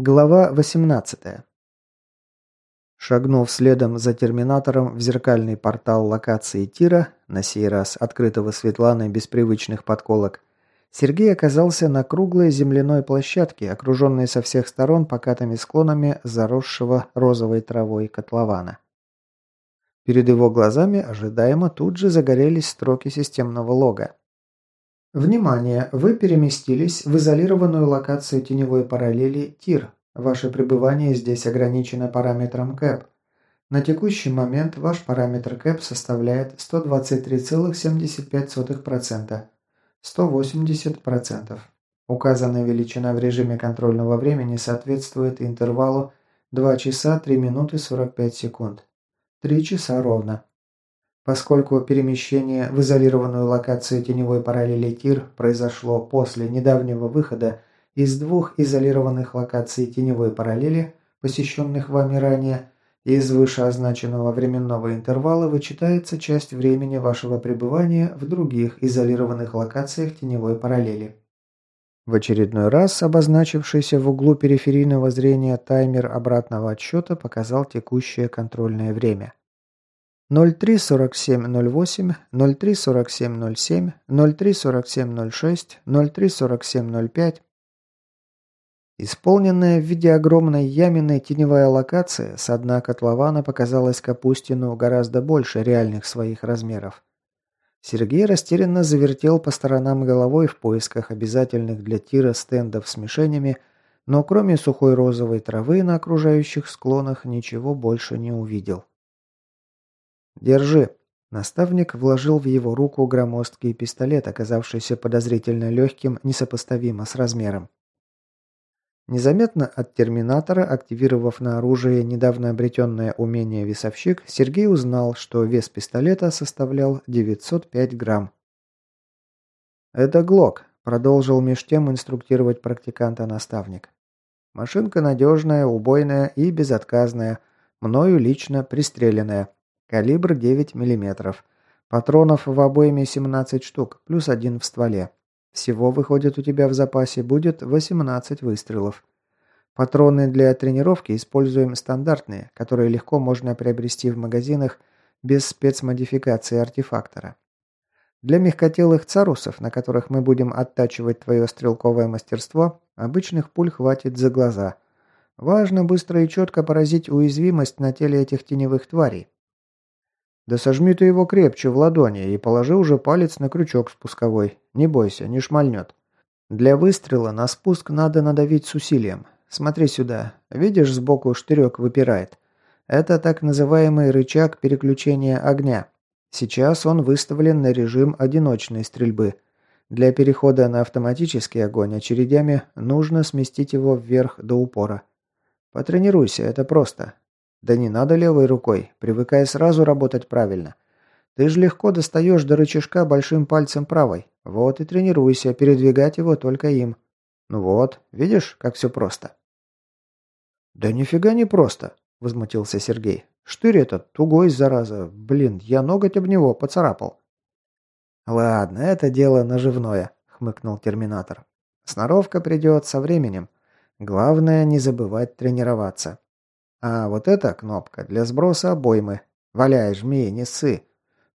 Глава 18. Шагнув следом за терминатором в зеркальный портал локации тира, на сей раз открытого Светланой без привычных подколок, Сергей оказался на круглой земляной площадке, окруженной со всех сторон покатыми склонами заросшего розовой травой котлована. Перед его глазами ожидаемо тут же загорелись строки системного лога. Внимание! Вы переместились в изолированную локацию теневой параллели ТИР. Ваше пребывание здесь ограничено параметром КЭП. На текущий момент ваш параметр КЭП составляет 123,75%. 180%. Указанная величина в режиме контрольного времени соответствует интервалу 2 часа 3 минуты 45 секунд. 3 часа ровно. Поскольку перемещение в изолированную локацию теневой параллели ТИР произошло после недавнего выхода из двух изолированных локаций теневой параллели, посещенных вами ранее, из вышеозначенного временного интервала вычитается часть времени вашего пребывания в других изолированных локациях теневой параллели. В очередной раз обозначившийся в углу периферийного зрения таймер обратного отсчета показал текущее контрольное время. 034708, 034707, 034706, 034705. Исполненная в виде огромной яминой теневая локация с дна котлована показалась Капустину гораздо больше реальных своих размеров. Сергей растерянно завертел по сторонам головой в поисках обязательных для тира стендов с мишенями, но кроме сухой розовой травы на окружающих склонах ничего больше не увидел. «Держи». Наставник вложил в его руку громоздкий пистолет, оказавшийся подозрительно легким, несопоставимо с размером. Незаметно от терминатора, активировав на оружие недавно обретенное умение весовщик, Сергей узнал, что вес пистолета составлял 905 грамм. «Это ГЛОК», – продолжил меж тем инструктировать практиканта наставник. «Машинка надежная, убойная и безотказная, мною лично пристреленная. Калибр 9 мм. Патронов в обойме 17 штук, плюс один в стволе. Всего выходит у тебя в запасе будет 18 выстрелов. Патроны для тренировки используем стандартные, которые легко можно приобрести в магазинах без спецмодификации артефактора. Для мягкотелых царусов, на которых мы будем оттачивать твое стрелковое мастерство, обычных пуль хватит за глаза. Важно быстро и четко поразить уязвимость на теле этих теневых тварей, да сожми ты его крепче в ладони и положи уже палец на крючок спусковой. Не бойся, не шмальнет. Для выстрела на спуск надо надавить с усилием. Смотри сюда. Видишь, сбоку штырек выпирает. Это так называемый рычаг переключения огня. Сейчас он выставлен на режим одиночной стрельбы. Для перехода на автоматический огонь очередями нужно сместить его вверх до упора. Потренируйся, это просто. Да не надо левой рукой, привыкай сразу работать правильно. Ты же легко достаешь до рычажка большим пальцем правой. Вот и тренируйся, передвигать его только им. Ну вот, видишь, как все просто. Да нифига не просто, возмутился Сергей. Штырь этот, тугой, зараза. Блин, я ноготь об него поцарапал. Ладно, это дело наживное, хмыкнул терминатор. Сноровка придет со временем. Главное не забывать тренироваться. А вот эта кнопка для сброса обоймы. Валяй, жми, не ссы.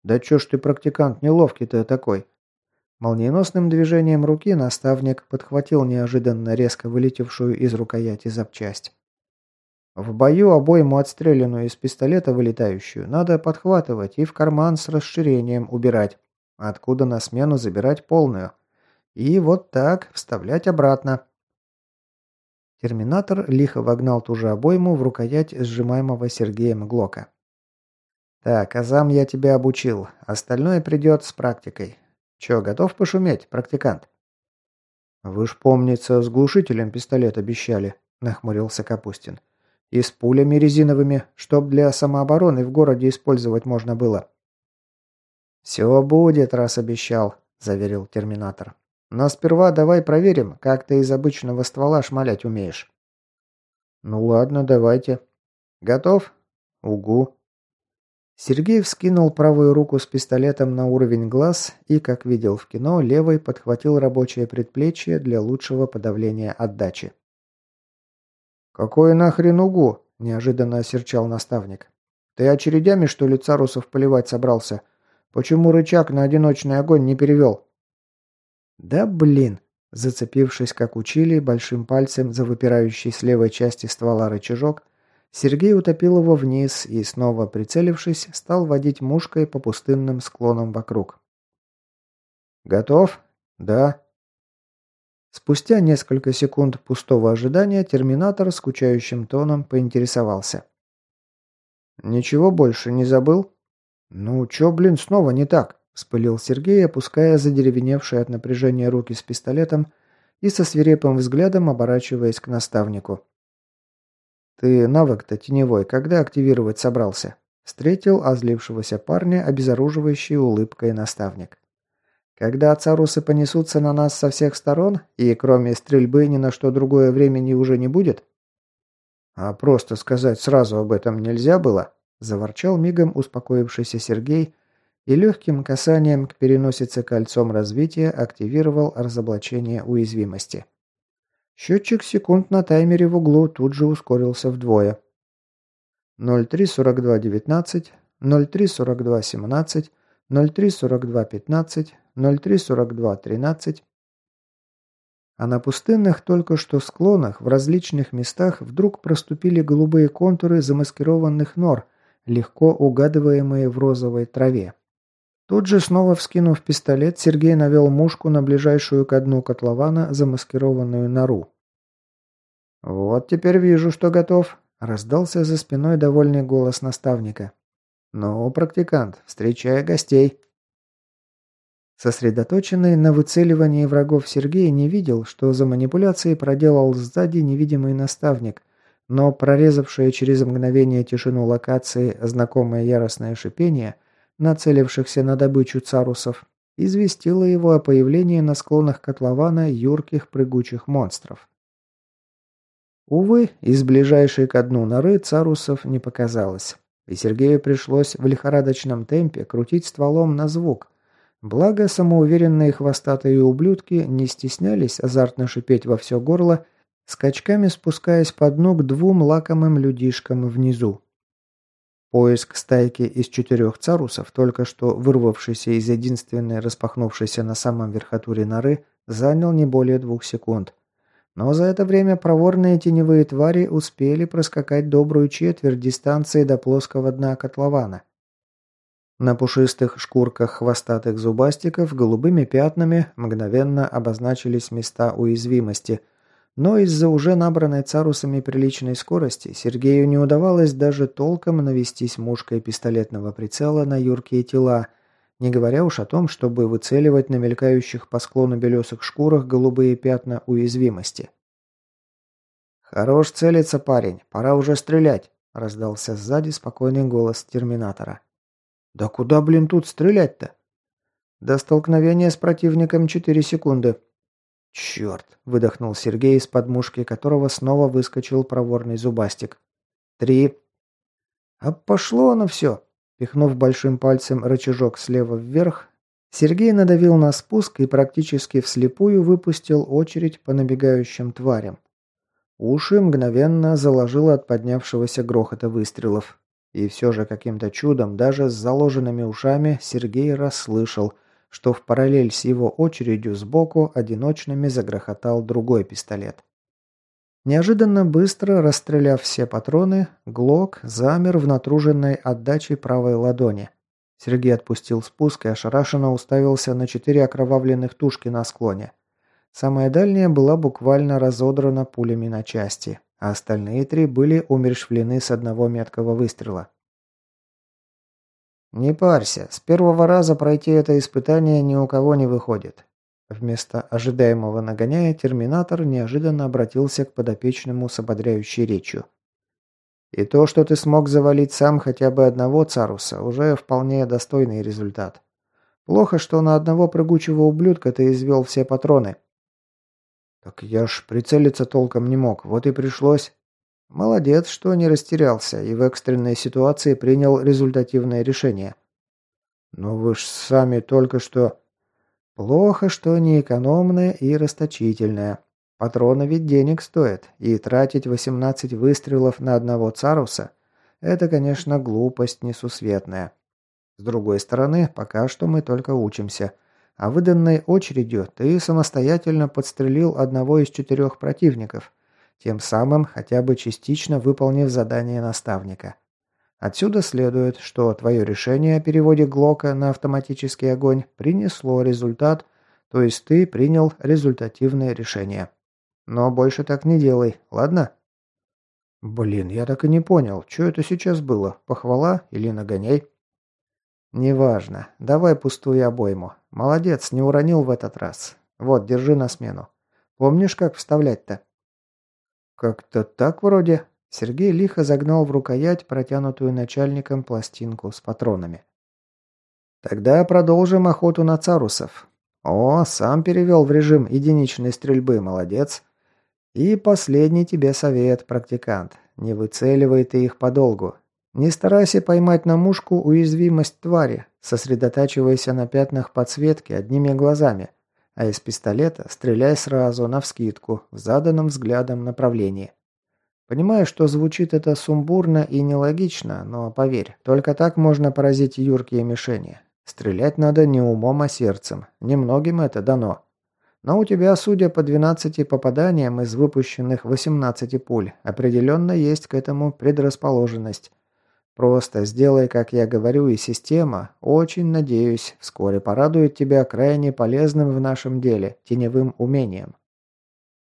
Да чё ж ты, практикант, неловкий-то такой? Молниеносным движением руки наставник подхватил неожиданно резко вылетевшую из рукояти запчасть. В бою обойму, отстрелянную из пистолета вылетающую, надо подхватывать и в карман с расширением убирать, откуда на смену забирать полную. И вот так вставлять обратно. Терминатор лихо вогнал ту же обойму в рукоять сжимаемого Сергеем Глока. «Так, Азам я тебя обучил. Остальное придет с практикой. Че, готов пошуметь, практикант?» «Вы ж, помнится, с глушителем пистолет обещали», – нахмурился Капустин. «И с пулями резиновыми, чтоб для самообороны в городе использовать можно было». «Все будет, раз обещал», – заверил Терминатор. Но сперва давай проверим, как ты из обычного ствола шмалять умеешь». «Ну ладно, давайте». «Готов?» «Угу». Сергей вскинул правую руку с пистолетом на уровень глаз и, как видел в кино, левой подхватил рабочее предплечье для лучшего подавления отдачи. «Какой нахрен угу?» – неожиданно осерчал наставник. «Ты очередями, что ли, царусов поливать собрался? Почему рычаг на одиночный огонь не перевел?» «Да блин!» – зацепившись, как учили, большим пальцем за выпирающий с левой части ствола рычажок, Сергей утопил его вниз и, снова прицелившись, стал водить мушкой по пустынным склонам вокруг. «Готов?» «Да». Спустя несколько секунд пустого ожидания терминатор скучающим тоном поинтересовался. «Ничего больше не забыл?» «Ну, чё, блин, снова не так?» – вспылил Сергей, опуская задеревеневшие от напряжения руки с пистолетом и со свирепым взглядом оборачиваясь к наставнику. «Ты навык-то теневой когда активировать собрался?» – встретил озлившегося парня обезоруживающей улыбкой наставник. Когда царусы понесутся на нас со всех сторон, и кроме стрельбы ни на что другое времени уже не будет? А просто сказать сразу об этом нельзя было, заворчал мигом успокоившийся Сергей и легким касанием к переносице кольцом развития активировал разоблачение уязвимости. Счетчик секунд на таймере в углу тут же ускорился вдвое. 034219, 034217, 034215, 034213. А на пустынных только что склонах в различных местах вдруг проступили голубые контуры замаскированных нор, легко угадываемые в розовой траве. Тут же, снова вскинув пистолет, Сергей навел мушку на ближайшую к дну котлована замаскированную нору. «Вот теперь вижу, что готов», – раздался за спиной довольный голос наставника. «Ну, практикант, встречай гостей». Сосредоточенный на выцеливании врагов Сергей не видел, что за манипуляцией проделал сзади невидимый наставник, но прорезавшее через мгновение тишину локации знакомое яростное шипение, нацелившихся на добычу царусов, известило его о появлении на склонах котлована юрких прыгучих монстров. Увы, из ближайшей к дну норы царусов не показалось, и Сергею пришлось в лихорадочном темпе крутить стволом на звук, Благо, самоуверенные хвостатые ублюдки не стеснялись азартно шипеть во все горло, скачками спускаясь по дну к двум лакомым людишкам внизу. Поиск стайки из четырех царусов, только что вырвавшийся из единственной распахнувшейся на самом верхотуре норы, занял не более двух секунд. Но за это время проворные теневые твари успели проскакать добрую четверть дистанции до плоского дна котлована – на пушистых шкурках хвостатых зубастиков голубыми пятнами мгновенно обозначились места уязвимости, но из-за уже набранной царусами приличной скорости Сергею не удавалось даже толком навестись мушкой пистолетного прицела на юркие тела, не говоря уж о том, чтобы выцеливать на мелькающих по склону белесых шкурах голубые пятна уязвимости. «Хорош целиться, парень, пора уже стрелять», – раздался сзади спокойный голос терминатора. «Да куда, блин, тут стрелять-то?» «До столкновения с противником четыре секунды». «Черт!» – выдохнул Сергей, из подмушки которого снова выскочил проворный зубастик. «Три». «А пошло оно все!» Пихнув большим пальцем рычажок слева вверх, Сергей надавил на спуск и практически вслепую выпустил очередь по набегающим тварям. Уши мгновенно заложило от поднявшегося грохота выстрелов. И все же каким-то чудом, даже с заложенными ушами, Сергей расслышал, что в параллель с его очередью сбоку одиночными загрохотал другой пистолет. Неожиданно быстро расстреляв все патроны, Глок замер в натруженной отдаче правой ладони. Сергей отпустил спуск и ошарашенно уставился на четыре окровавленных тушки на склоне. Самая дальняя была буквально разодрана пулями на части а остальные три были умерщвлены с одного меткого выстрела. «Не парься, с первого раза пройти это испытание ни у кого не выходит». Вместо ожидаемого нагоняя, терминатор неожиданно обратился к подопечному с ободряющей речью. «И то, что ты смог завалить сам хотя бы одного царуса, уже вполне достойный результат. Плохо, что на одного прыгучего ублюдка ты извел все патроны, «Так я ж прицелиться толком не мог, вот и пришлось». «Молодец, что не растерялся и в экстренной ситуации принял результативное решение». «Но вы ж сами только что...» «Плохо, что не экономное и расточительное. Патроны ведь денег стоят, и тратить 18 выстрелов на одного царуса – это, конечно, глупость несусветная. С другой стороны, пока что мы только учимся. А выданной очередью ты самостоятельно подстрелил одного из четырех противников, тем самым хотя бы частично выполнив задание наставника. Отсюда следует, что твое решение о переводе Глока на автоматический огонь принесло результат, то есть ты принял результативное решение. Но больше так не делай, ладно? Блин, я так и не понял, что это сейчас было, похвала или нагоняй? Неважно, давай пустую обойму. Молодец, не уронил в этот раз. Вот, держи на смену. Помнишь, как вставлять-то? Как-то так вроде, Сергей лихо загнал в рукоять протянутую начальником пластинку с патронами. «Тогда продолжим охоту на царусов. О, сам перевел в режим единичной стрельбы, молодец. И последний тебе совет, практикант. Не выцеливай ты их подолгу. Не старайся поймать на мушку уязвимость твари, сосредотачивайся на пятнах подсветки одними глазами, а из пистолета стреляй сразу, навскидку, в заданном взглядом направлении. Понимаю, что звучит это сумбурно и нелогично, но поверь, только так можно поразить юркие мишени. Стрелять надо не умом, а сердцем. Немногим это дано. Но у тебя, судя по 12 попаданиям из выпущенных 18 пуль, определенно есть к этому предрасположенность. Просто сделай, как я говорю, и система, очень надеюсь, вскоре порадует тебя крайне полезным в нашем деле, теневым умением.